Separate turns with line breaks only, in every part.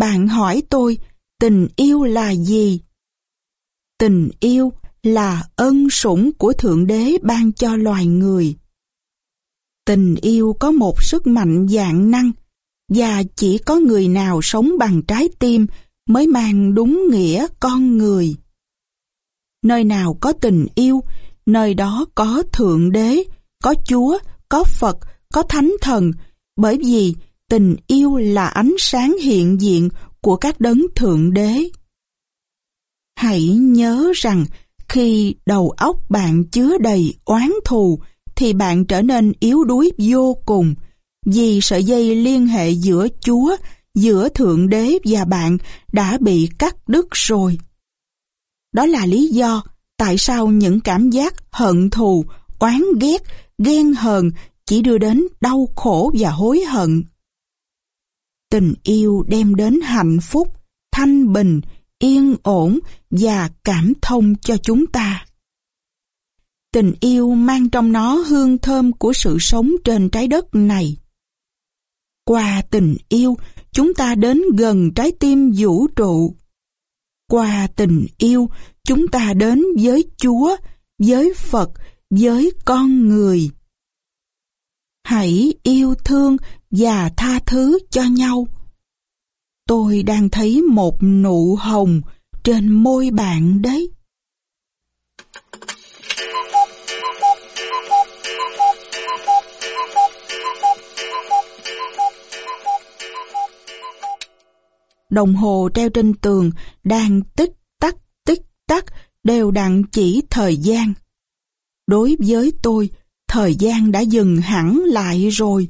bạn hỏi tôi, tình yêu là gì? Tình yêu là ân sủng của Thượng Đế ban cho loài người. Tình yêu có một sức mạnh dạng năng, và chỉ có người nào sống bằng trái tim mới mang đúng nghĩa con người. Nơi nào có tình yêu, nơi đó có Thượng Đế, có Chúa, có Phật, có Thánh Thần, bởi vì tình yêu là ánh sáng hiện diện của các đấng Thượng Đế. Hãy nhớ rằng khi đầu óc bạn chứa đầy oán thù thì bạn trở nên yếu đuối vô cùng vì sợi dây liên hệ giữa Chúa, giữa Thượng Đế và bạn đã bị cắt đứt rồi. Đó là lý do tại sao những cảm giác hận thù, oán ghét, ghen hờn chỉ đưa đến đau khổ và hối hận. Tình yêu đem đến hạnh phúc, thanh bình, yên ổn và cảm thông cho chúng ta. Tình yêu mang trong nó hương thơm của sự sống trên trái đất này. Qua tình yêu, chúng ta đến gần trái tim vũ trụ. Qua tình yêu, chúng ta đến với Chúa, với Phật, với con người. Hãy yêu thương và tha thứ cho nhau. Tôi đang thấy một nụ hồng trên môi bạn đấy. Đồng hồ treo trên tường đang tích tắc tích tắc đều đặn chỉ thời gian. Đối với tôi, thời gian đã dừng hẳn lại rồi.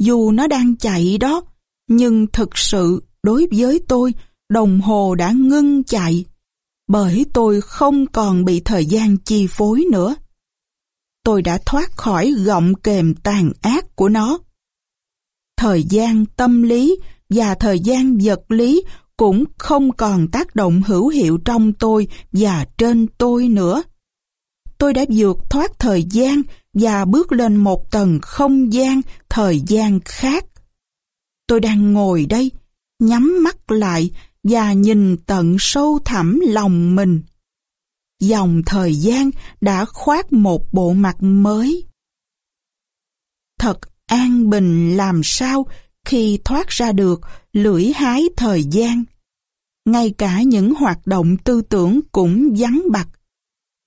Dù nó đang chạy đó, nhưng thực sự đối với tôi, đồng hồ đã ngưng chạy, bởi tôi không còn bị thời gian chi phối nữa. Tôi đã thoát khỏi gọng kềm tàn ác của nó. Thời gian tâm lý và thời gian vật lý cũng không còn tác động hữu hiệu trong tôi và trên tôi nữa. Tôi đã vượt thoát thời gian và bước lên một tầng không gian, thời gian khác. Tôi đang ngồi đây, nhắm mắt lại và nhìn tận sâu thẳm lòng mình. Dòng thời gian đã khoác một bộ mặt mới. Thật an bình làm sao khi thoát ra được lưỡi hái thời gian. Ngay cả những hoạt động tư tưởng cũng vắng bặt.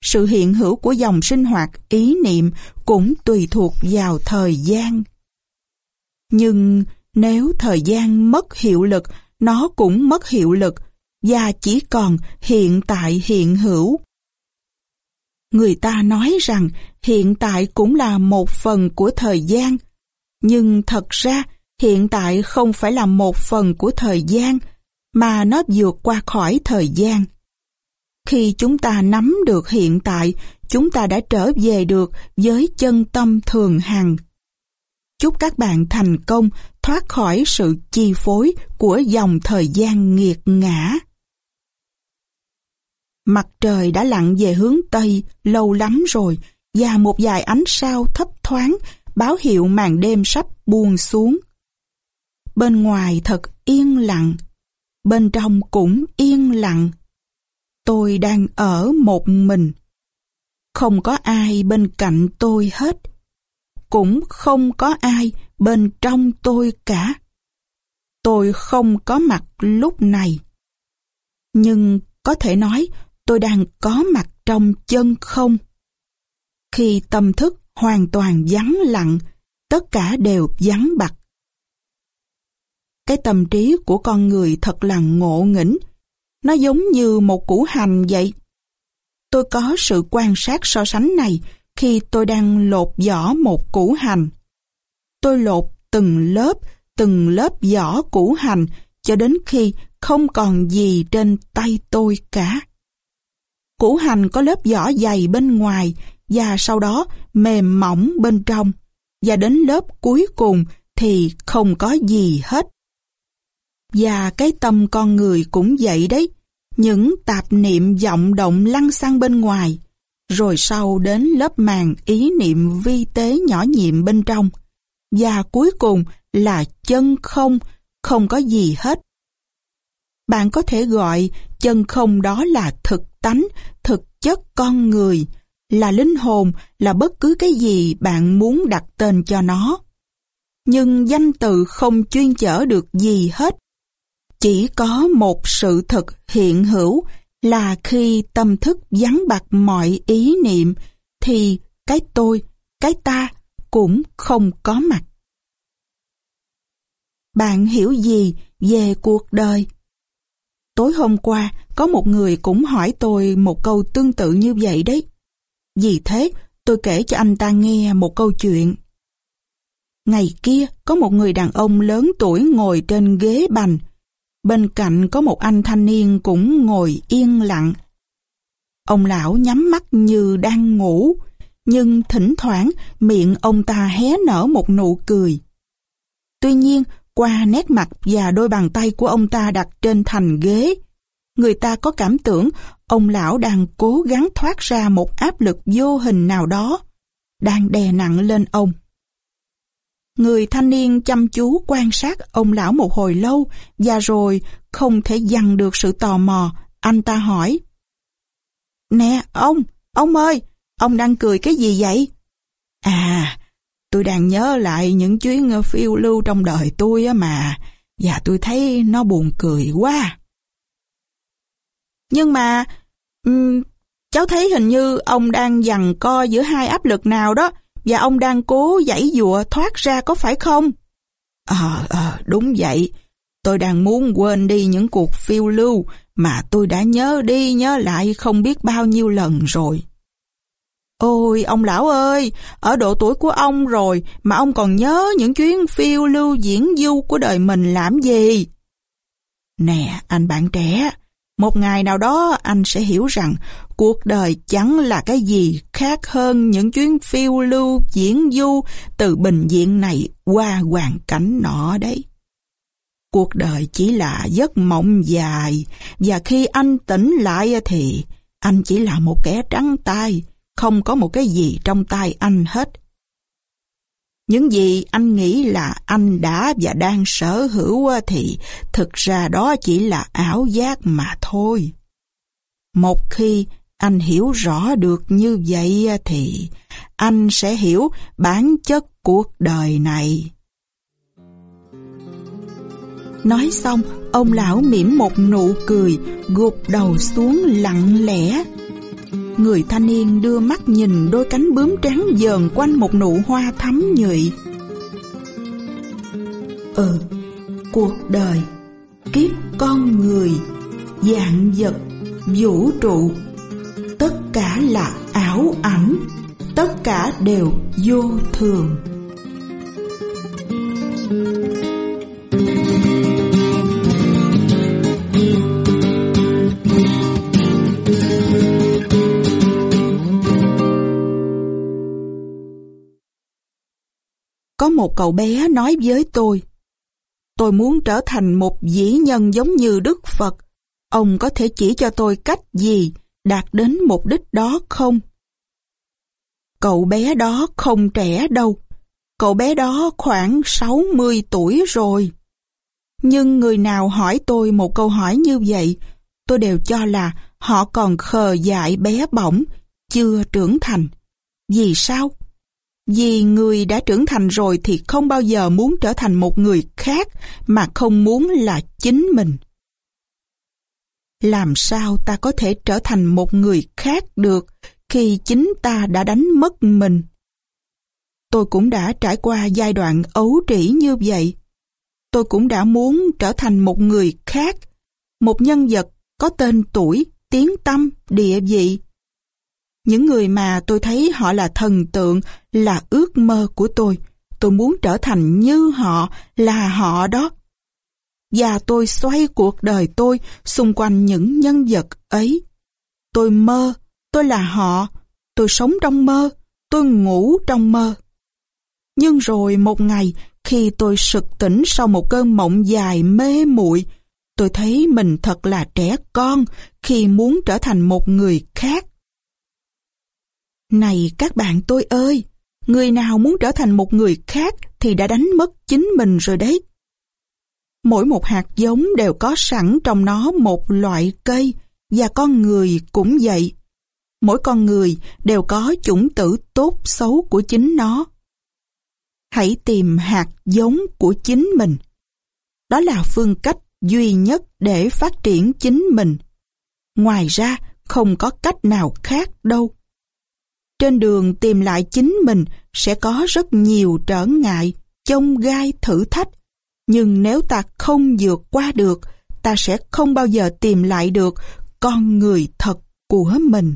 Sự hiện hữu của dòng sinh hoạt ý niệm cũng tùy thuộc vào thời gian. Nhưng nếu thời gian mất hiệu lực, nó cũng mất hiệu lực và chỉ còn hiện tại hiện hữu. Người ta nói rằng hiện tại cũng là một phần của thời gian, nhưng thật ra hiện tại không phải là một phần của thời gian, mà nó vượt qua khỏi thời gian. Khi chúng ta nắm được hiện tại, chúng ta đã trở về được với chân tâm thường hằng. Chúc các bạn thành công thoát khỏi sự chi phối của dòng thời gian nghiệt ngã. Mặt trời đã lặn về hướng Tây lâu lắm rồi và một vài ánh sao thấp thoáng báo hiệu màn đêm sắp buông xuống. Bên ngoài thật yên lặng, bên trong cũng yên lặng. Tôi đang ở một mình. Không có ai bên cạnh tôi hết. Cũng không có ai bên trong tôi cả. Tôi không có mặt lúc này. Nhưng có thể nói tôi đang có mặt trong chân không. Khi tâm thức hoàn toàn vắng lặng, tất cả đều vắng bặt. Cái tâm trí của con người thật là ngộ nghĩnh. Nó giống như một củ hành vậy. Tôi có sự quan sát so sánh này khi tôi đang lột vỏ một củ hành. Tôi lột từng lớp, từng lớp vỏ củ hành cho đến khi không còn gì trên tay tôi cả. Củ hành có lớp vỏ dày bên ngoài và sau đó mềm mỏng bên trong và đến lớp cuối cùng thì không có gì hết. Và cái tâm con người cũng vậy đấy. Những tạp niệm vọng động lăn sang bên ngoài, rồi sau đến lớp màng ý niệm vi tế nhỏ nhiệm bên trong. Và cuối cùng là chân không, không có gì hết. Bạn có thể gọi chân không đó là thực tánh, thực chất con người, là linh hồn, là bất cứ cái gì bạn muốn đặt tên cho nó. Nhưng danh từ không chuyên chở được gì hết. Chỉ có một sự thực hiện hữu là khi tâm thức vắng bạc mọi ý niệm thì cái tôi, cái ta cũng không có mặt. Bạn hiểu gì về cuộc đời? Tối hôm qua, có một người cũng hỏi tôi một câu tương tự như vậy đấy. Vì thế, tôi kể cho anh ta nghe một câu chuyện. Ngày kia, có một người đàn ông lớn tuổi ngồi trên ghế bành. Bên cạnh có một anh thanh niên cũng ngồi yên lặng. Ông lão nhắm mắt như đang ngủ, nhưng thỉnh thoảng miệng ông ta hé nở một nụ cười. Tuy nhiên, qua nét mặt và đôi bàn tay của ông ta đặt trên thành ghế, người ta có cảm tưởng ông lão đang cố gắng thoát ra một áp lực vô hình nào đó, đang đè nặng lên ông. Người thanh niên chăm chú quan sát ông lão một hồi lâu và rồi không thể dằn được sự tò mò, anh ta hỏi. Nè, ông, ông ơi, ông đang cười cái gì vậy? À, tôi đang nhớ lại những chuyến phiêu lưu trong đời tôi á mà, và tôi thấy nó buồn cười quá. Nhưng mà, um, cháu thấy hình như ông đang dằn co giữa hai áp lực nào đó, và ông đang cố giãy dụa thoát ra có phải không? Ờ, à, đúng vậy. Tôi đang muốn quên đi những cuộc phiêu lưu mà tôi đã nhớ đi nhớ lại không biết bao nhiêu lần rồi. Ôi, ông lão ơi, ở độ tuổi của ông rồi mà ông còn nhớ những chuyến phiêu lưu diễn du của đời mình làm gì? Nè, anh bạn trẻ, một ngày nào đó anh sẽ hiểu rằng cuộc đời chẳng là cái gì khác hơn những chuyến phiêu lưu diễn du từ bình diện này qua hoàn cảnh nọ đấy. Cuộc đời chỉ là giấc mộng dài và khi anh tỉnh lại thì anh chỉ là một kẻ trắng tay, không có một cái gì trong tay anh hết. Những gì anh nghĩ là anh đã và đang sở hữu thì thực ra đó chỉ là ảo giác mà thôi. Một khi anh hiểu rõ được như vậy thì anh sẽ hiểu bản chất cuộc đời này. Nói xong, ông lão mỉm một nụ cười, gục đầu xuống lặng lẽ. Người thanh niên đưa mắt nhìn đôi cánh bướm trắng dờn quanh một nụ hoa thắm nhụy. Ừ, cuộc đời, kiếp con người, dạng vật, vũ trụ, tất cả là ảo ảnh, tất cả đều vô thường. Có một cậu bé nói với tôi, tôi muốn trở thành một dĩ nhân giống như Đức Phật. Ông có thể chỉ cho tôi cách gì đạt đến mục đích đó không? Cậu bé đó không trẻ đâu. Cậu bé đó khoảng 60 tuổi rồi. Nhưng người nào hỏi tôi một câu hỏi như vậy, tôi đều cho là họ còn khờ dại bé bỏng, chưa trưởng thành. Vì sao? Vì người đã trưởng thành rồi thì không bao giờ muốn trở thành một người khác mà không muốn là chính mình. Làm sao ta có thể trở thành một người khác được khi chính ta đã đánh mất mình? Tôi cũng đã trải qua giai đoạn ấu trĩ như vậy. Tôi cũng đã muốn trở thành một người khác, một nhân vật có tên tuổi, tiếng tâm, địa vị, những người mà tôi thấy họ là thần tượng, là ước mơ của tôi. Tôi muốn trở thành như họ, là họ đó. Và tôi xoay cuộc đời tôi xung quanh những nhân vật ấy. Tôi mơ, tôi là họ, tôi sống trong mơ, tôi ngủ trong mơ. Nhưng rồi một ngày, khi tôi sực tỉnh sau một cơn mộng dài mê muội, tôi thấy mình thật là trẻ con khi muốn trở thành một người khác. Này các bạn tôi ơi, người nào muốn trở thành một người khác thì đã đánh mất chính mình rồi đấy. Mỗi một hạt giống đều có sẵn trong nó một loại cây và con người cũng vậy. Mỗi con người đều có chủng tử tốt xấu của chính nó. Hãy tìm hạt giống của chính mình. Đó là phương cách duy nhất để phát triển chính mình. Ngoài ra, không có cách nào khác đâu. Trên đường tìm lại chính mình sẽ có rất nhiều trở ngại, chông gai thử thách. Nhưng nếu ta không vượt qua được, ta sẽ không bao giờ tìm lại được con người thật của mình.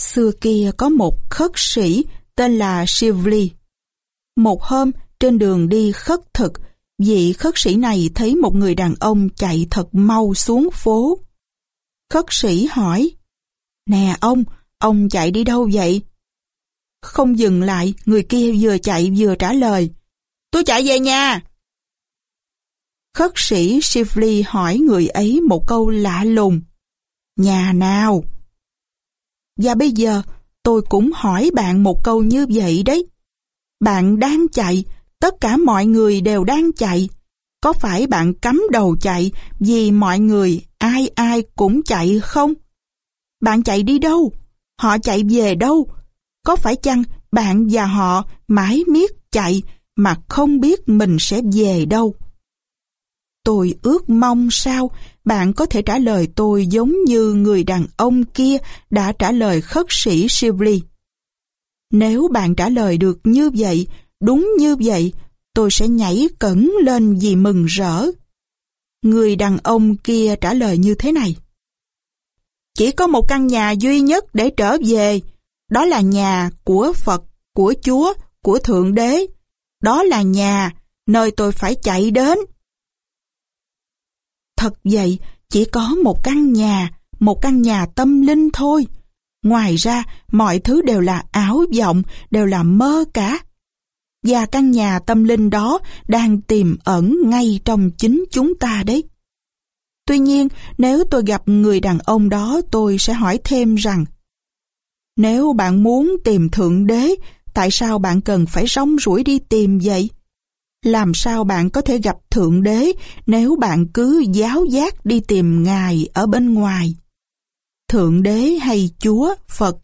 Xưa kia có một khất sĩ tên là Shivli. Một hôm, trên đường đi khất thực, vị khất sĩ này thấy một người đàn ông chạy thật mau xuống phố. Khất sĩ hỏi, Nè ông, ông chạy đi đâu vậy? Không dừng lại, người kia vừa chạy vừa trả lời, Tôi chạy về nhà. Khất sĩ shively hỏi người ấy một câu lạ lùng, Nhà nào? Và bây giờ, tôi cũng hỏi bạn một câu như vậy đấy. Bạn đang chạy, tất cả mọi người đều đang chạy. Có phải bạn cắm đầu chạy vì mọi người ai ai cũng chạy không? Bạn chạy đi đâu? Họ chạy về đâu? Có phải chăng bạn và họ mãi miết chạy mà không biết mình sẽ về đâu? Tôi ước mong sao bạn có thể trả lời tôi giống như người đàn ông kia đã trả lời khất sĩ Shivli. Nếu bạn trả lời được như vậy, đúng như vậy, tôi sẽ nhảy cẩn lên vì mừng rỡ. Người đàn ông kia trả lời như thế này. Chỉ có một căn nhà duy nhất để trở về, đó là nhà của Phật, của Chúa, của Thượng Đế. Đó là nhà, nơi tôi phải chạy đến. Thật vậy, chỉ có một căn nhà, một căn nhà tâm linh thôi. Ngoài ra, mọi thứ đều là ảo vọng, đều là mơ cả. Và căn nhà tâm linh đó đang tiềm ẩn ngay trong chính chúng ta đấy. Tuy nhiên, nếu tôi gặp người đàn ông đó tôi sẽ hỏi thêm rằng Nếu bạn muốn tìm Thượng Đế, tại sao bạn cần phải rong rủi đi tìm vậy? Làm sao bạn có thể gặp Thượng Đế nếu bạn cứ giáo giác đi tìm Ngài ở bên ngoài? Thượng Đế hay Chúa, Phật,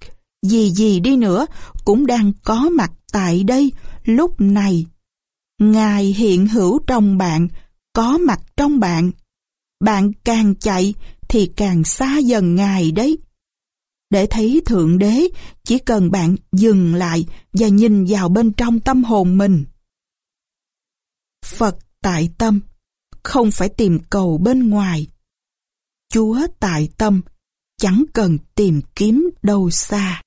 gì gì đi nữa cũng đang có mặt tại đây lúc này. Ngài hiện hữu trong bạn, có mặt trong bạn. Bạn càng chạy thì càng xa dần Ngài đấy. Để thấy Thượng Đế, chỉ cần bạn dừng lại và nhìn vào bên trong tâm hồn mình. Phật tại tâm, không phải tìm cầu bên ngoài. Chúa tại tâm, chẳng cần tìm kiếm đâu xa.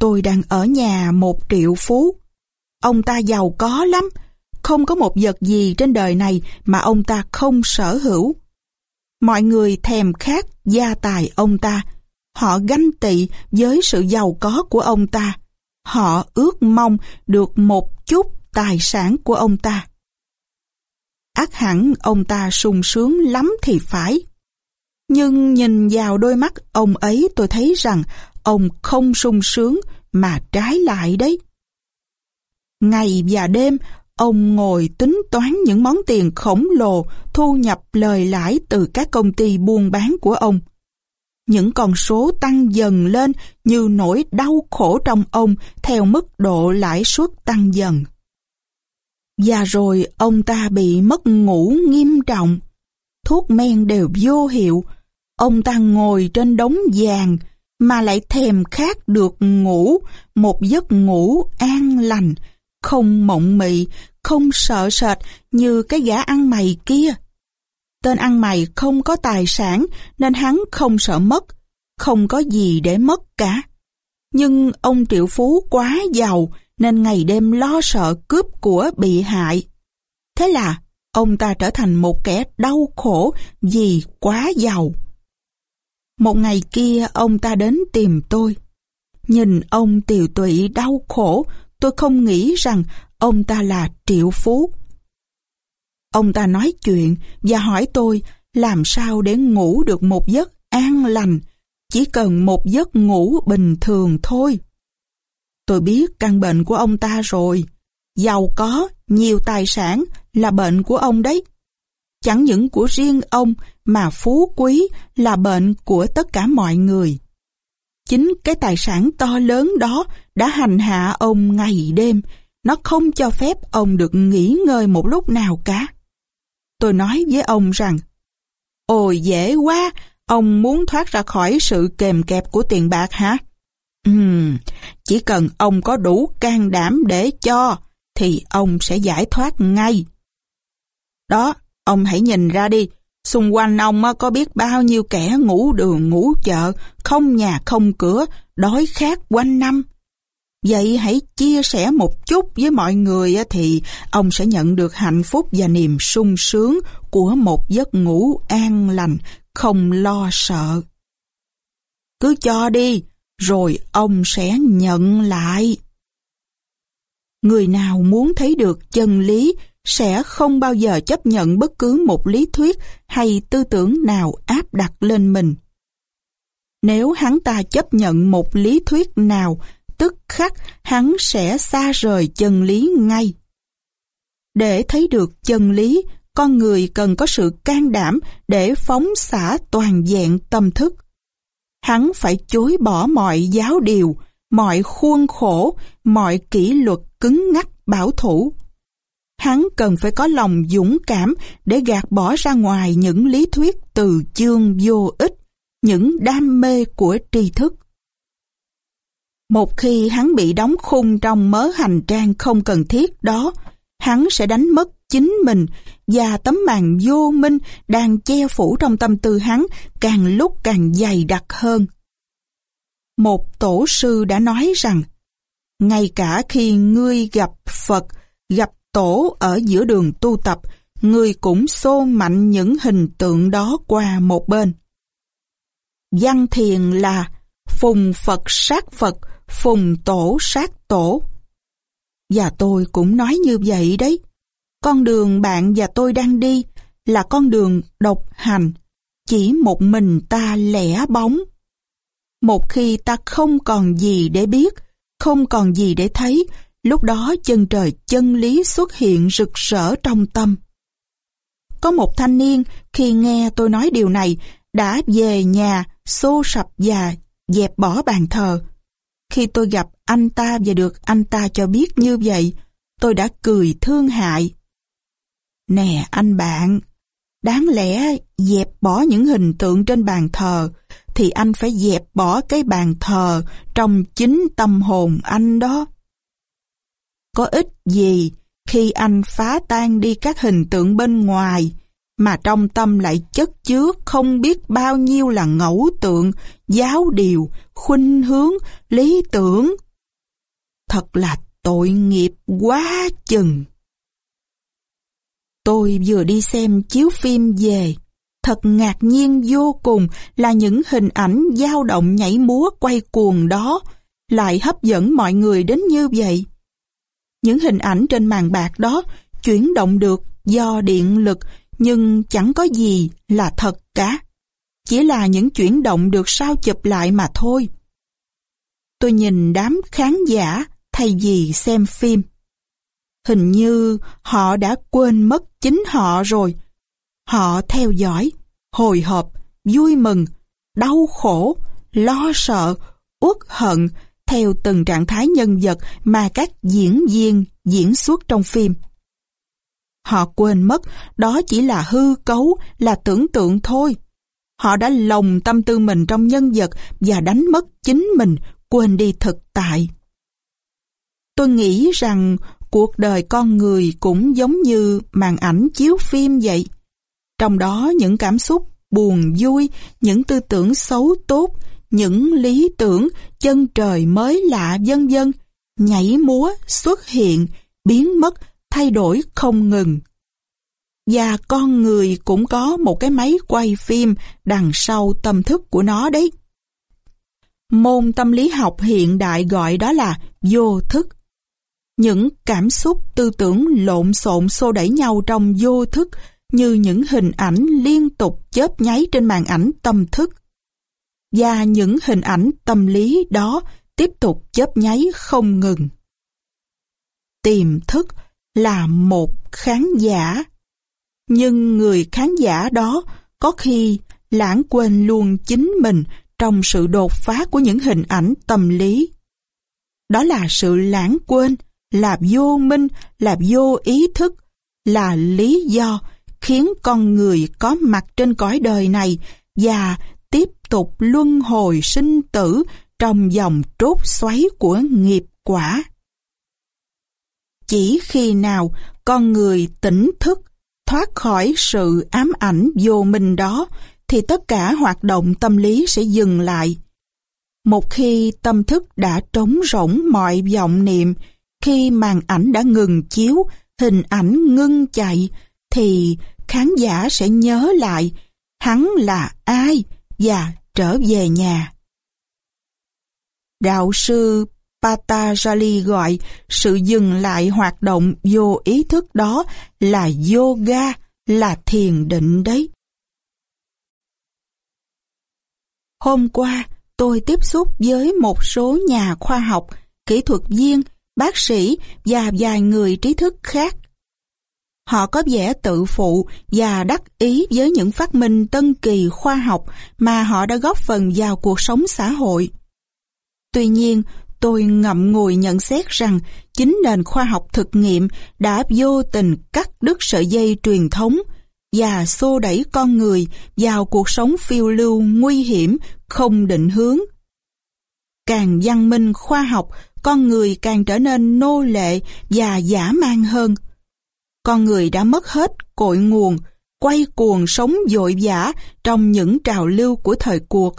Tôi đang ở nhà một triệu phú. Ông ta giàu có lắm, không có một vật gì trên đời này mà ông ta không sở hữu. Mọi người thèm khát gia tài ông ta. Họ ganh tị với sự giàu có của ông ta. Họ ước mong được một chút tài sản của ông ta. Ác hẳn ông ta sung sướng lắm thì phải. Nhưng nhìn vào đôi mắt ông ấy tôi thấy rằng ông không sung sướng mà trái lại đấy. Ngày và đêm, ông ngồi tính toán những món tiền khổng lồ thu nhập lời lãi từ các công ty buôn bán của ông. Những con số tăng dần lên như nỗi đau khổ trong ông theo mức độ lãi suất tăng dần. Và rồi ông ta bị mất ngủ nghiêm trọng. Thuốc men đều vô hiệu. Ông ta ngồi trên đống vàng mà lại thèm khát được ngủ một giấc ngủ an lành, không mộng mị, không sợ sệt như cái gã ăn mày kia. Tên ăn mày không có tài sản nên hắn không sợ mất, không có gì để mất cả. Nhưng ông triệu phú quá giàu nên ngày đêm lo sợ cướp của bị hại. Thế là ông ta trở thành một kẻ đau khổ vì quá giàu. Một ngày kia ông ta đến tìm tôi. Nhìn ông tiều tụy đau khổ, tôi không nghĩ rằng ông ta là triệu phú. Ông ta nói chuyện và hỏi tôi làm sao để ngủ được một giấc an lành, chỉ cần một giấc ngủ bình thường thôi. Tôi biết căn bệnh của ông ta rồi. giàu có, nhiều tài sản là bệnh của ông đấy. Chẳng những của riêng ông mà phú quý là bệnh của tất cả mọi người. Chính cái tài sản to lớn đó đã hành hạ ông ngày đêm, nó không cho phép ông được nghỉ ngơi một lúc nào cả. Tôi nói với ông rằng, Ôi dễ quá, ông muốn thoát ra khỏi sự kềm kẹp của tiền bạc hả? Ừm, chỉ cần ông có đủ can đảm để cho, thì ông sẽ giải thoát ngay. Đó, ông hãy nhìn ra đi, xung quanh ông có biết bao nhiêu kẻ ngủ đường ngủ chợ, không nhà không cửa, đói khát quanh năm. Vậy hãy chia sẻ một chút với mọi người thì ông sẽ nhận được hạnh phúc và niềm sung sướng của một giấc ngủ an lành, không lo sợ. Cứ cho đi, rồi ông sẽ nhận lại. Người nào muốn thấy được chân lý sẽ không bao giờ chấp nhận bất cứ một lý thuyết hay tư tưởng nào áp đặt lên mình. Nếu hắn ta chấp nhận một lý thuyết nào, tức khắc hắn sẽ xa rời chân lý ngay. Để thấy được chân lý, con người cần có sự can đảm để phóng xả toàn diện tâm thức. Hắn phải chối bỏ mọi giáo điều, mọi khuôn khổ, mọi kỷ luật cứng ngắc bảo thủ. Hắn cần phải có lòng dũng cảm để gạt bỏ ra ngoài những lý thuyết từ chương vô ích, những đam mê của tri thức. Một khi hắn bị đóng khung trong mớ hành trang không cần thiết đó, hắn sẽ đánh mất chính mình và tấm màn vô minh đang che phủ trong tâm tư hắn càng lúc càng dày đặc hơn. Một tổ sư đã nói rằng, ngay cả khi ngươi gặp Phật, gặp tổ ở giữa đường tu tập, người cũng xô mạnh những hình tượng đó qua một bên. Văn thiền là phùng Phật sát Phật, phùng tổ sát tổ. Và tôi cũng nói như vậy đấy. Con đường bạn và tôi đang đi là con đường độc hành, chỉ một mình ta lẻ bóng. Một khi ta không còn gì để biết, không còn gì để thấy, lúc đó chân trời chân lý xuất hiện rực rỡ trong tâm. Có một thanh niên khi nghe tôi nói điều này đã về nhà xô sập và dẹp bỏ bàn thờ. Khi tôi gặp anh ta và được anh ta cho biết như vậy, tôi đã cười thương hại. Nè anh bạn, đáng lẽ dẹp bỏ những hình tượng trên bàn thờ, thì anh phải dẹp bỏ cái bàn thờ trong chính tâm hồn anh đó. Có ích gì khi anh phá tan đi các hình tượng bên ngoài, mà trong tâm lại chất chứa không biết bao nhiêu là ngẫu tượng, giáo điều, khuynh hướng, lý tưởng. Thật là tội nghiệp quá chừng. Tôi vừa đi xem chiếu phim về, thật ngạc nhiên vô cùng là những hình ảnh dao động nhảy múa quay cuồng đó lại hấp dẫn mọi người đến như vậy. Những hình ảnh trên màn bạc đó chuyển động được do điện lực nhưng chẳng có gì là thật cả. Chỉ là những chuyển động được sao chụp lại mà thôi. Tôi nhìn đám khán giả thay vì xem phim. Hình như họ đã quên mất chính họ rồi. Họ theo dõi, hồi hộp, vui mừng, đau khổ, lo sợ, uất hận theo từng trạng thái nhân vật mà các diễn viên diễn xuất trong phim. Họ quên mất đó chỉ là hư cấu, là tưởng tượng thôi. Họ đã lồng tâm tư mình trong nhân vật và đánh mất chính mình, quên đi thực tại. Tôi nghĩ rằng cuộc đời con người cũng giống như màn ảnh chiếu phim vậy. Trong đó những cảm xúc buồn vui, những tư tưởng xấu tốt, những lý tưởng, chân trời mới lạ vân vân, nhảy múa, xuất hiện, biến mất, thay đổi không ngừng. Và con người cũng có một cái máy quay phim đằng sau tâm thức của nó đấy. Môn tâm lý học hiện đại gọi đó là vô thức. Những cảm xúc tư tưởng lộn xộn xô đẩy nhau trong vô thức như những hình ảnh liên tục chớp nháy trên màn ảnh tâm thức. Và những hình ảnh tâm lý đó tiếp tục chớp nháy không ngừng. tiềm thức là một khán giả. Nhưng người khán giả đó có khi lãng quên luôn chính mình trong sự đột phá của những hình ảnh tâm lý. Đó là sự lãng quên, là vô minh, là vô ý thức, là lý do khiến con người có mặt trên cõi đời này và tục luân hồi sinh tử trong dòng trốt xoáy của nghiệp quả. Chỉ khi nào con người tỉnh thức, thoát khỏi sự ám ảnh vô minh đó, thì tất cả hoạt động tâm lý sẽ dừng lại. Một khi tâm thức đã trống rỗng mọi vọng niệm, khi màn ảnh đã ngừng chiếu, hình ảnh ngưng chạy, thì khán giả sẽ nhớ lại hắn là ai và trở về nhà. Đạo sư Patanjali gọi sự dừng lại hoạt động vô ý thức đó là yoga, là thiền định đấy. Hôm qua, tôi tiếp xúc với một số nhà khoa học, kỹ thuật viên, bác sĩ và vài người trí thức khác. Họ có vẻ tự phụ và đắc ý với những phát minh tân kỳ khoa học mà họ đã góp phần vào cuộc sống xã hội. Tuy nhiên, tôi ngậm ngùi nhận xét rằng chính nền khoa học thực nghiệm đã vô tình cắt đứt sợi dây truyền thống và xô đẩy con người vào cuộc sống phiêu lưu nguy hiểm, không định hướng. Càng văn minh khoa học, con người càng trở nên nô lệ và giả man hơn. Con người đã mất hết cội nguồn, quay cuồng sống dội vã trong những trào lưu của thời cuộc,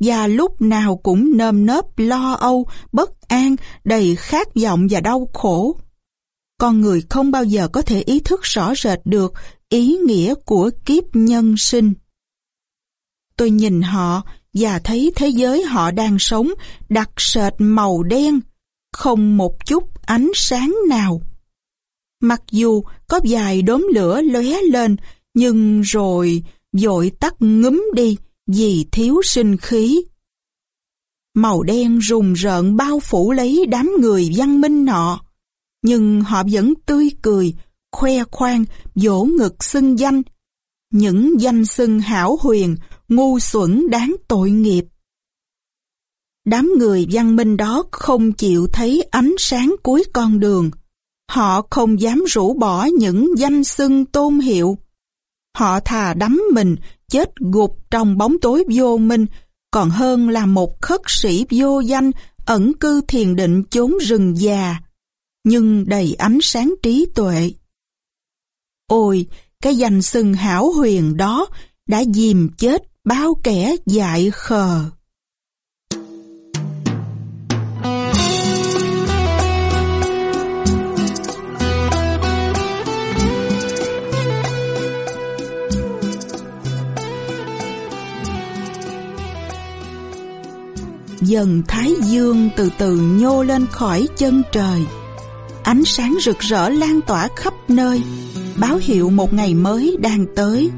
và lúc nào cũng nơm nớp lo âu, bất an, đầy khát vọng và đau khổ. Con người không bao giờ có thể ý thức rõ rệt được ý nghĩa của kiếp nhân sinh. Tôi nhìn họ và thấy thế giới họ đang sống đặc sệt màu đen, không một chút ánh sáng nào. Mặc dù có vài đốm lửa lóe lên, nhưng rồi dội tắt ngấm đi vì thiếu sinh khí. Màu đen rùng rợn bao phủ lấy đám người văn minh nọ, nhưng họ vẫn tươi cười, khoe khoang, vỗ ngực xưng danh. Những danh xưng hảo huyền, ngu xuẩn đáng tội nghiệp. Đám người văn minh đó không chịu thấy ánh sáng cuối con đường. Họ không dám rũ bỏ những danh xưng tôn hiệu. Họ thà đắm mình, chết gục trong bóng tối vô minh, còn hơn là một khất sĩ vô danh ẩn cư thiền định chốn rừng già, nhưng đầy ánh sáng trí tuệ. Ôi, cái danh xưng hảo huyền đó đã dìm chết bao kẻ dại khờ. Dần thái dương từ từ nhô lên khỏi chân trời. Ánh sáng rực rỡ lan tỏa khắp nơi, báo hiệu một ngày mới đang tới.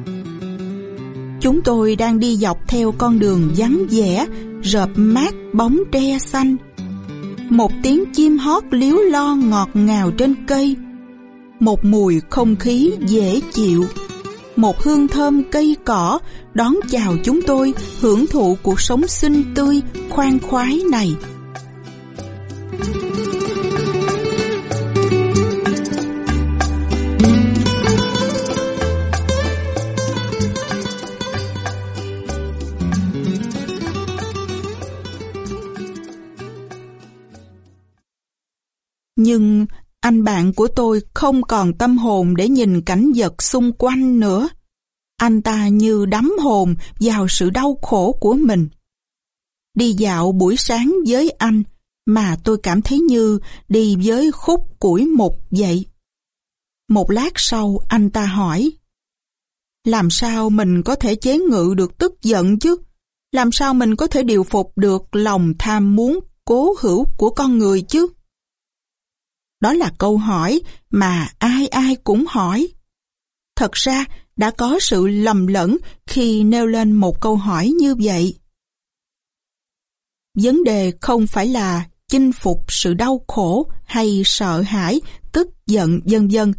Chúng tôi đang đi dọc theo con đường vắng vẻ, rợp mát bóng tre xanh. Một tiếng chim hót liếu lo ngọt ngào trên cây. Một mùi không khí dễ chịu. Một hương thơm cây cỏ đón chào chúng tôi hưởng thụ cuộc sống xinh tươi, khoan khoái này. Anh bạn của tôi không còn tâm hồn để nhìn cảnh vật xung quanh nữa. Anh ta như đắm hồn vào sự đau khổ của mình. Đi dạo buổi sáng với anh mà tôi cảm thấy như đi với khúc củi mục vậy. Một lát sau, anh ta hỏi, Làm sao mình có thể chế ngự được tức giận chứ? Làm sao mình có thể điều phục được lòng tham muốn cố hữu của con người chứ? Đó là câu hỏi mà ai ai cũng hỏi. Thật ra đã có sự lầm lẫn khi nêu lên một câu hỏi như vậy. Vấn đề không phải là chinh phục sự đau khổ hay sợ hãi, tức giận dân dân,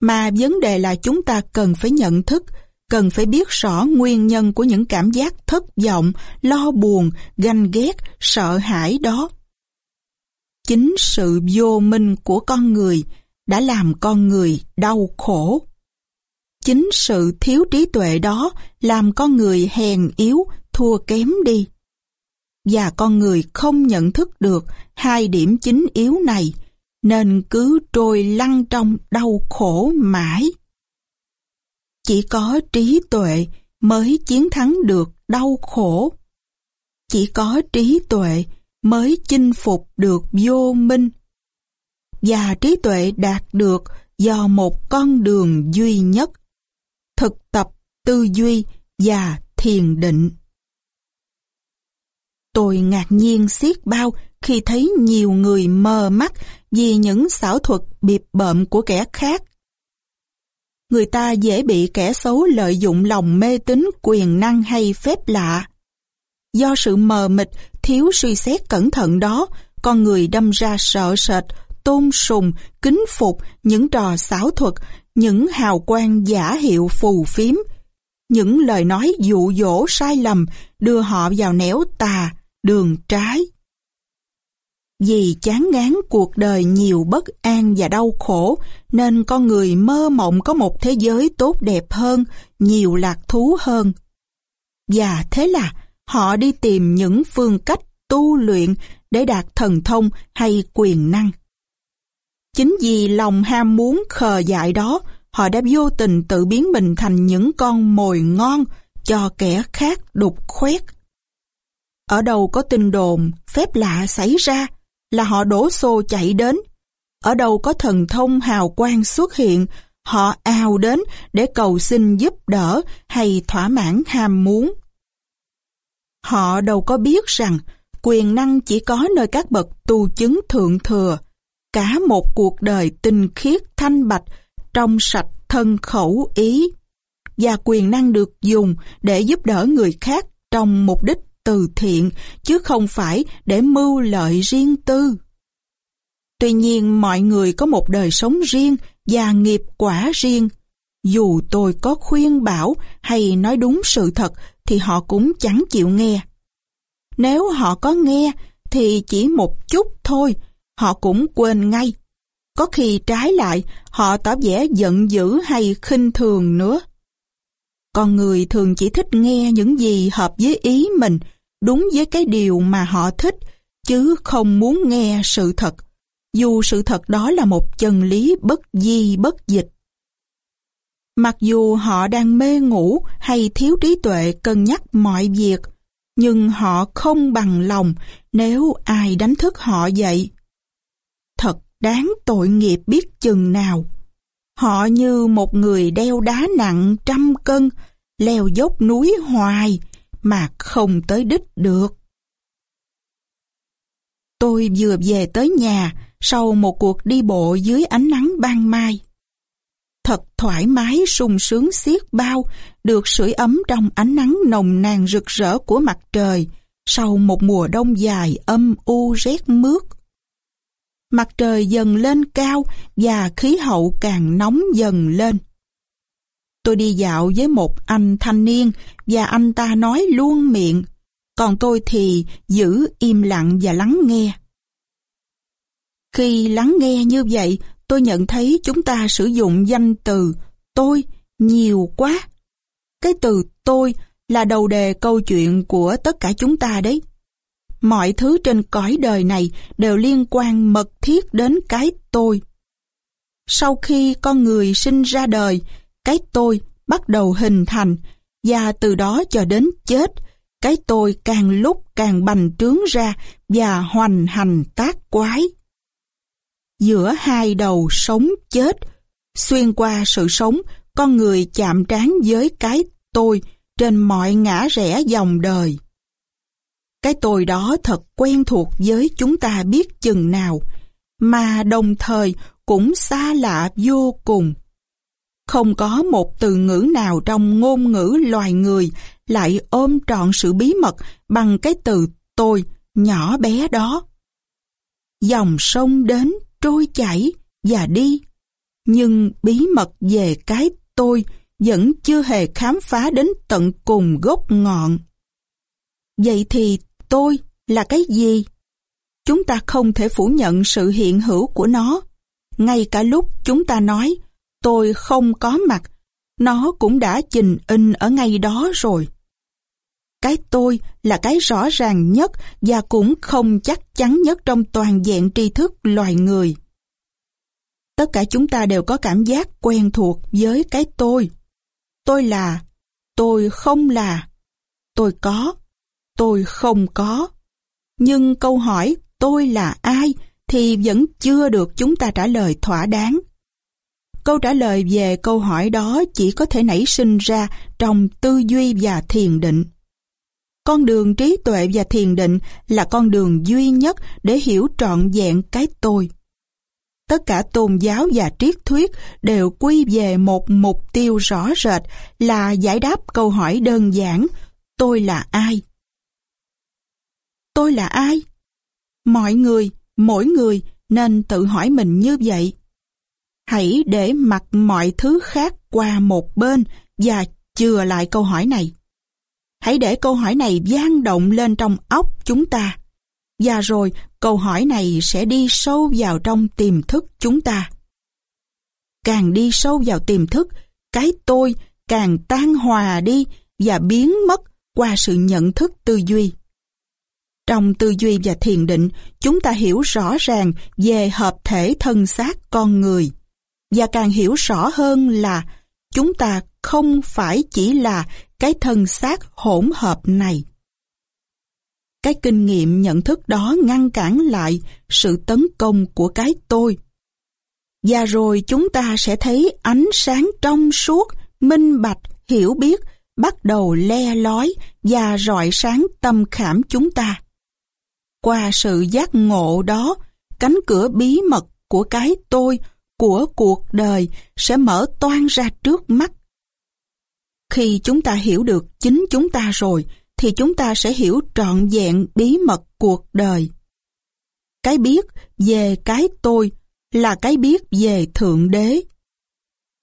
Mà vấn đề là chúng ta cần phải nhận thức, cần phải biết rõ nguyên nhân của những cảm giác thất vọng, lo buồn, ganh ghét, sợ hãi đó. Chính sự vô minh của con người đã làm con người đau khổ. Chính sự thiếu trí tuệ đó làm con người hèn yếu, thua kém đi. Và con người không nhận thức được hai điểm chính yếu này, nên cứ trôi lăn trong đau khổ mãi. Chỉ có trí tuệ mới chiến thắng được đau khổ. Chỉ có trí tuệ mới chinh phục được vô minh. Và trí tuệ đạt được do một con đường duy nhất, thực tập tư duy và thiền định. Tôi ngạc nhiên xiết bao khi thấy nhiều người mờ mắt vì những xảo thuật bịp bợm của kẻ khác. Người ta dễ bị kẻ xấu lợi dụng lòng mê tín quyền năng hay phép lạ. Do sự mờ mịt, thiếu suy xét cẩn thận đó, con người đâm ra sợ sệt, tôn sùng, kính phục những trò xảo thuật, những hào quang giả hiệu phù phiếm, những lời nói dụ dỗ sai lầm đưa họ vào nẻo tà, đường trái. Vì chán ngán cuộc đời nhiều bất an và đau khổ, nên con người mơ mộng có một thế giới tốt đẹp hơn, nhiều lạc thú hơn. Và thế là họ đi tìm những phương cách tu luyện để đạt thần thông hay quyền năng. Chính vì lòng ham muốn khờ dại đó, họ đã vô tình tự biến mình thành những con mồi ngon cho kẻ khác đục khoét. Ở đâu có tin đồn, phép lạ xảy ra là họ đổ xô chạy đến. Ở đâu có thần thông hào quang xuất hiện, họ ào đến để cầu xin giúp đỡ hay thỏa mãn ham muốn. Họ đâu có biết rằng quyền năng chỉ có nơi các bậc tu chứng thượng thừa. Cả một cuộc đời tinh khiết thanh bạch, trong sạch thân khẩu ý. Và quyền năng được dùng để giúp đỡ người khác trong mục đích từ thiện, chứ không phải để mưu lợi riêng tư. Tuy nhiên mọi người có một đời sống riêng và nghiệp quả riêng. Dù tôi có khuyên bảo hay nói đúng sự thật thì họ cũng chẳng chịu nghe. Nếu họ có nghe thì chỉ một chút thôi, họ cũng quên ngay. Có khi trái lại, họ tỏ vẻ giận dữ hay khinh thường nữa. Con người thường chỉ thích nghe những gì hợp với ý mình, đúng với cái điều mà họ thích, chứ không muốn nghe sự thật, dù sự thật đó là một chân lý bất di bất dịch. Mặc dù họ đang mê ngủ hay thiếu trí tuệ cân nhắc mọi việc, nhưng họ không bằng lòng nếu ai đánh thức họ dậy. Thật đáng tội nghiệp biết chừng nào. Họ như một người đeo đá nặng trăm cân, leo dốc núi hoài mà không tới đích được. Tôi vừa về tới nhà sau một cuộc đi bộ dưới ánh nắng ban mai. Thật thoải mái sung sướng xiết bao, được sưởi ấm trong ánh nắng nồng nàn rực rỡ của mặt trời, sau một mùa đông dài âm u rét mướt. Mặt trời dần lên cao và khí hậu càng nóng dần lên. Tôi đi dạo với một anh thanh niên và anh ta nói luôn miệng, còn tôi thì giữ im lặng và lắng nghe. Khi lắng nghe như vậy, tôi nhận thấy chúng ta sử dụng danh từ tôi nhiều quá. Cái từ tôi là đầu đề câu chuyện của tất cả chúng ta đấy. Mọi thứ trên cõi đời này đều liên quan mật thiết đến cái tôi. Sau khi con người sinh ra đời, cái tôi bắt đầu hình thành và từ đó cho đến chết, cái tôi càng lúc càng bành trướng ra và hoành hành tác quái. Giữa hai đầu sống chết, xuyên qua sự sống, con người chạm trán với cái tôi trên mọi ngã rẽ dòng đời. Cái tôi đó thật quen thuộc với chúng ta biết chừng nào, mà đồng thời cũng xa lạ vô cùng. Không có một từ ngữ nào trong ngôn ngữ loài người lại ôm trọn sự bí mật bằng cái từ tôi nhỏ bé đó. dòng sông đến trôi chảy và đi. Nhưng bí mật về cái tôi vẫn chưa hề khám phá đến tận cùng gốc ngọn. Vậy thì tôi là cái gì? Chúng ta không thể phủ nhận sự hiện hữu của nó. Ngay cả lúc chúng ta nói tôi không có mặt, nó cũng đã trình in ở ngay đó rồi. Cái tôi là cái rõ ràng nhất và cũng không chắc chắn nhất trong toàn diện tri thức loài người. Tất cả chúng ta đều có cảm giác quen thuộc với cái tôi. Tôi là, tôi không là, tôi có, tôi không có. Nhưng câu hỏi tôi là ai thì vẫn chưa được chúng ta trả lời thỏa đáng. Câu trả lời về câu hỏi đó chỉ có thể nảy sinh ra trong tư duy và thiền định. Con đường trí tuệ và thiền định là con đường duy nhất để hiểu trọn vẹn cái tôi. Tất cả tôn giáo và triết thuyết đều quy về một mục tiêu rõ rệt là giải đáp câu hỏi đơn giản tôi là ai? Tôi là ai? Mọi người, mỗi người nên tự hỏi mình như vậy. Hãy để mặc mọi thứ khác qua một bên và chừa lại câu hỏi này. Hãy để câu hỏi này vang động lên trong óc chúng ta. Và rồi câu hỏi này sẽ đi sâu vào trong tiềm thức chúng ta. Càng đi sâu vào tiềm thức, cái tôi càng tan hòa đi và biến mất qua sự nhận thức tư duy. Trong tư duy và thiền định, chúng ta hiểu rõ ràng về hợp thể thân xác con người. Và càng hiểu rõ hơn là chúng ta không phải chỉ là cái thân xác hỗn hợp này. Cái kinh nghiệm nhận thức đó ngăn cản lại sự tấn công của cái tôi. Và rồi chúng ta sẽ thấy ánh sáng trong suốt, minh bạch, hiểu biết bắt đầu le lói và rọi sáng tâm khảm chúng ta. Qua sự giác ngộ đó, cánh cửa bí mật của cái tôi, của cuộc đời sẽ mở toan ra trước mắt. Khi chúng ta hiểu được chính chúng ta rồi, thì chúng ta sẽ hiểu trọn vẹn bí mật cuộc đời. Cái biết về cái tôi là cái biết về Thượng Đế.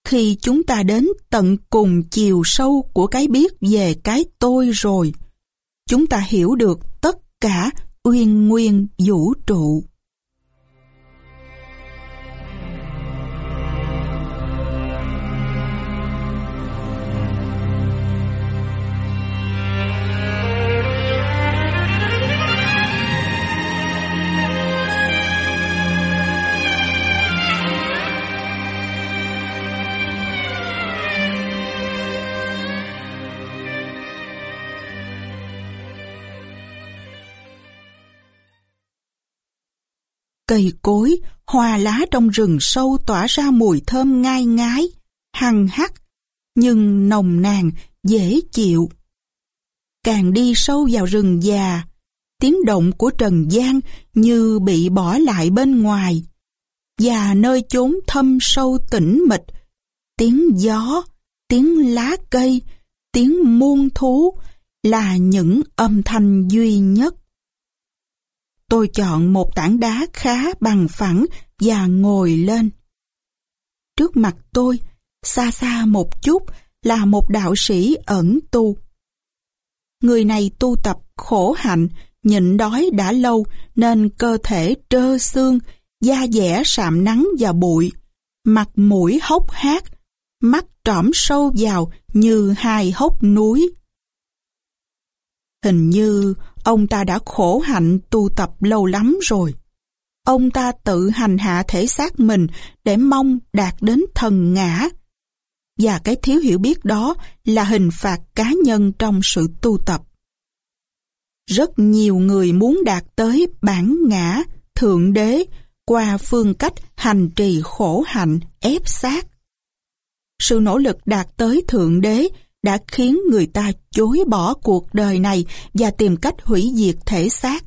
Khi chúng ta đến tận cùng chiều sâu của cái biết về cái tôi rồi, chúng ta hiểu được tất cả uyên nguyên vũ trụ. Cây cối, hoa lá trong rừng sâu tỏa ra mùi thơm ngai ngái, hằng hắc, nhưng nồng nàn, dễ chịu. Càng đi sâu vào rừng già, tiếng động của trần gian như bị bỏ lại bên ngoài. Và nơi chốn thâm sâu tĩnh mịch, tiếng gió, tiếng lá cây, tiếng muôn thú là những âm thanh duy nhất. Tôi chọn một tảng đá khá bằng phẳng và ngồi lên. Trước mặt tôi, xa xa một chút là một đạo sĩ ẩn tu. Người này tu tập khổ hạnh, nhịn đói đã lâu nên cơ thể trơ xương, da dẻ sạm nắng và bụi, mặt mũi hốc hác, mắt trõm sâu vào như hai hốc núi. Hình như ông ta đã khổ hạnh tu tập lâu lắm rồi. Ông ta tự hành hạ thể xác mình để mong đạt đến thần ngã. Và cái thiếu hiểu biết đó là hình phạt cá nhân trong sự tu tập. Rất nhiều người muốn đạt tới bản ngã, thượng đế qua phương cách hành trì khổ hạnh, ép sát. Sự nỗ lực đạt tới thượng đế đã khiến người ta chối bỏ cuộc đời này và tìm cách hủy diệt thể xác.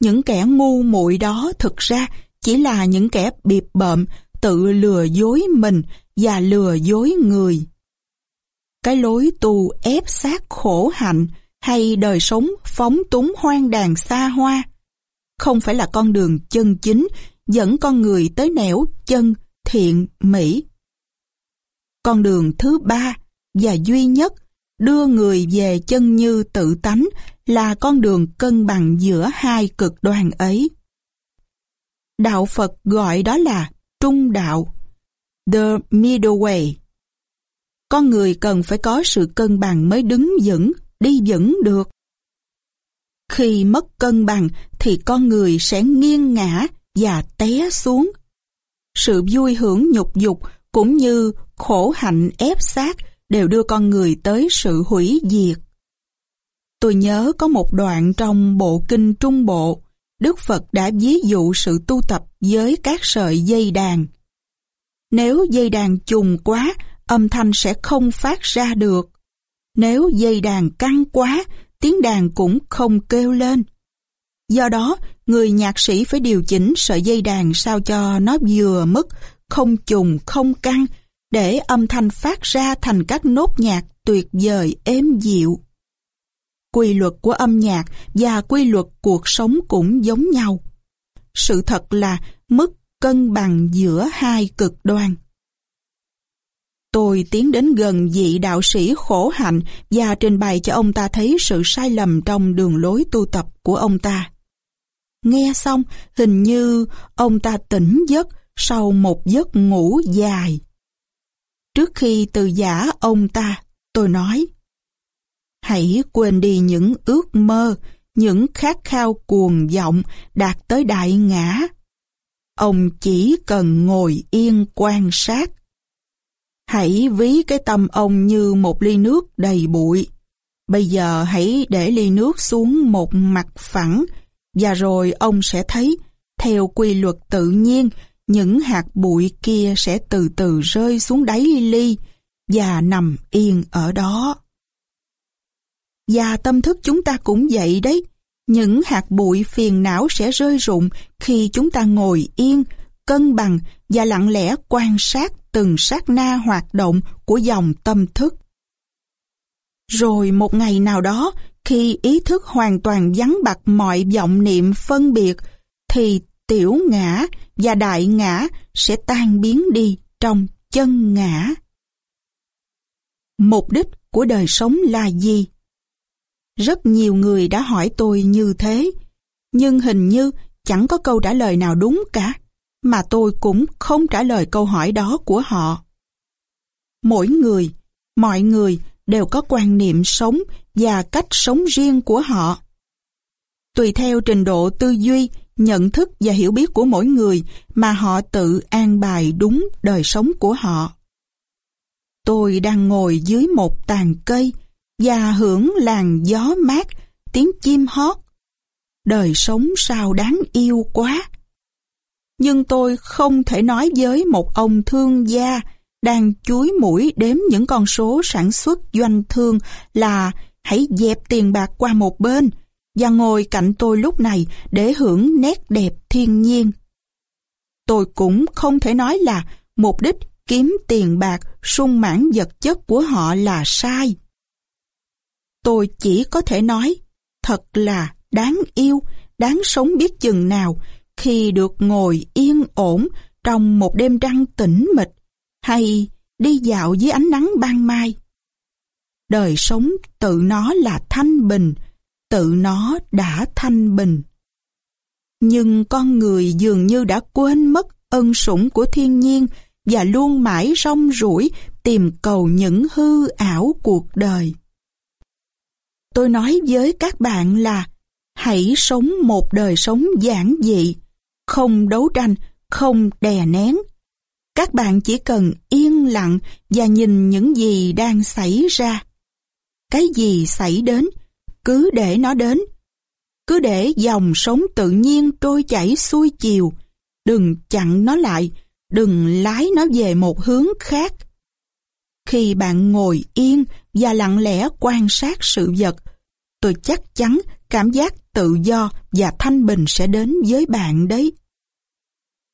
Những kẻ ngu muội đó thực ra chỉ là những kẻ biệp bợm, tự lừa dối mình và lừa dối người. Cái lối tu ép sát khổ hạnh hay đời sống phóng túng hoang đàn xa hoa không phải là con đường chân chính dẫn con người tới nẻo chân thiện mỹ. Con đường thứ ba và duy nhất đưa người về chân như tự tánh là con đường cân bằng giữa hai cực đoan ấy. Đạo Phật gọi đó là trung đạo, the middle way. Con người cần phải có sự cân bằng mới đứng vững, đi vững được. Khi mất cân bằng thì con người sẽ nghiêng ngã và té xuống. Sự vui hưởng nhục dục cũng như khổ hạnh ép sát đều đưa con người tới sự hủy diệt. Tôi nhớ có một đoạn trong bộ kinh Trung Bộ, Đức Phật đã ví dụ sự tu tập với các sợi dây đàn. Nếu dây đàn trùng quá, âm thanh sẽ không phát ra được. Nếu dây đàn căng quá, tiếng đàn cũng không kêu lên. Do đó, người nhạc sĩ phải điều chỉnh sợi dây đàn sao cho nó vừa mức, không trùng, không căng, để âm thanh phát ra thành các nốt nhạc tuyệt vời êm dịu. Quy luật của âm nhạc và quy luật cuộc sống cũng giống nhau. Sự thật là mức cân bằng giữa hai cực đoan. Tôi tiến đến gần vị đạo sĩ khổ hạnh và trình bày cho ông ta thấy sự sai lầm trong đường lối tu tập của ông ta. Nghe xong, hình như ông ta tỉnh giấc sau một giấc ngủ dài. Trước khi từ giả ông ta, tôi nói Hãy quên đi những ước mơ, những khát khao cuồng vọng đạt tới đại ngã. Ông chỉ cần ngồi yên quan sát. Hãy ví cái tâm ông như một ly nước đầy bụi. Bây giờ hãy để ly nước xuống một mặt phẳng và rồi ông sẽ thấy, theo quy luật tự nhiên, những hạt bụi kia sẽ từ từ rơi xuống đáy ly và nằm yên ở đó. Và tâm thức chúng ta cũng vậy đấy. Những hạt bụi phiền não sẽ rơi rụng khi chúng ta ngồi yên, cân bằng và lặng lẽ quan sát từng sát na hoạt động của dòng tâm thức. Rồi một ngày nào đó, khi ý thức hoàn toàn vắng bặt mọi vọng niệm phân biệt, thì tiểu ngã và đại ngã sẽ tan biến đi trong chân ngã. Mục đích của đời sống là gì? Rất nhiều người đã hỏi tôi như thế, nhưng hình như chẳng có câu trả lời nào đúng cả, mà tôi cũng không trả lời câu hỏi đó của họ. Mỗi người, mọi người đều có quan niệm sống và cách sống riêng của họ. Tùy theo trình độ tư duy, nhận thức và hiểu biết của mỗi người mà họ tự an bài đúng đời sống của họ. Tôi đang ngồi dưới một tàn cây và hưởng làn gió mát, tiếng chim hót. Đời sống sao đáng yêu quá! Nhưng tôi không thể nói với một ông thương gia đang chuối mũi đếm những con số sản xuất doanh thương là hãy dẹp tiền bạc qua một bên và ngồi cạnh tôi lúc này để hưởng nét đẹp thiên nhiên. Tôi cũng không thể nói là mục đích kiếm tiền bạc sung mãn vật chất của họ là sai. Tôi chỉ có thể nói, thật là đáng yêu, đáng sống biết chừng nào khi được ngồi yên ổn trong một đêm trăng tĩnh mịch hay đi dạo dưới ánh nắng ban mai. Đời sống tự nó là thanh bình, tự nó đã thanh bình. Nhưng con người dường như đã quên mất ân sủng của thiên nhiên và luôn mãi rong ruổi tìm cầu những hư ảo cuộc đời. Tôi nói với các bạn là hãy sống một đời sống giản dị, không đấu tranh, không đè nén. Các bạn chỉ cần yên lặng và nhìn những gì đang xảy ra. Cái gì xảy đến, cứ để nó đến. Cứ để dòng sống tự nhiên trôi chảy xuôi chiều. Đừng chặn nó lại, đừng lái nó về một hướng khác. Khi bạn ngồi yên và lặng lẽ quan sát sự vật, tôi chắc chắn cảm giác tự do và thanh bình sẽ đến với bạn đấy.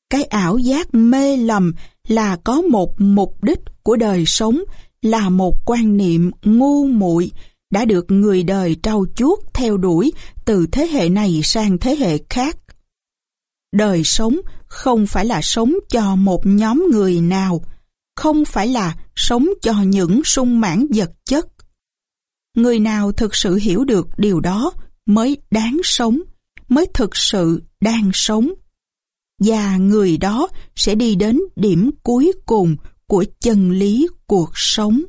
Cái ảo giác mê lầm là có một mục đích của đời sống, là một quan niệm ngu muội đã được người đời trau chuốt theo đuổi từ thế hệ này sang thế hệ khác. đời sống không phải là sống cho một nhóm người nào, không phải là sống cho những sung mãn vật chất. Người nào thực sự hiểu được điều đó mới đáng sống, mới thực sự đang sống. Và người đó sẽ đi đến điểm cuối cùng của chân lý cuộc sống.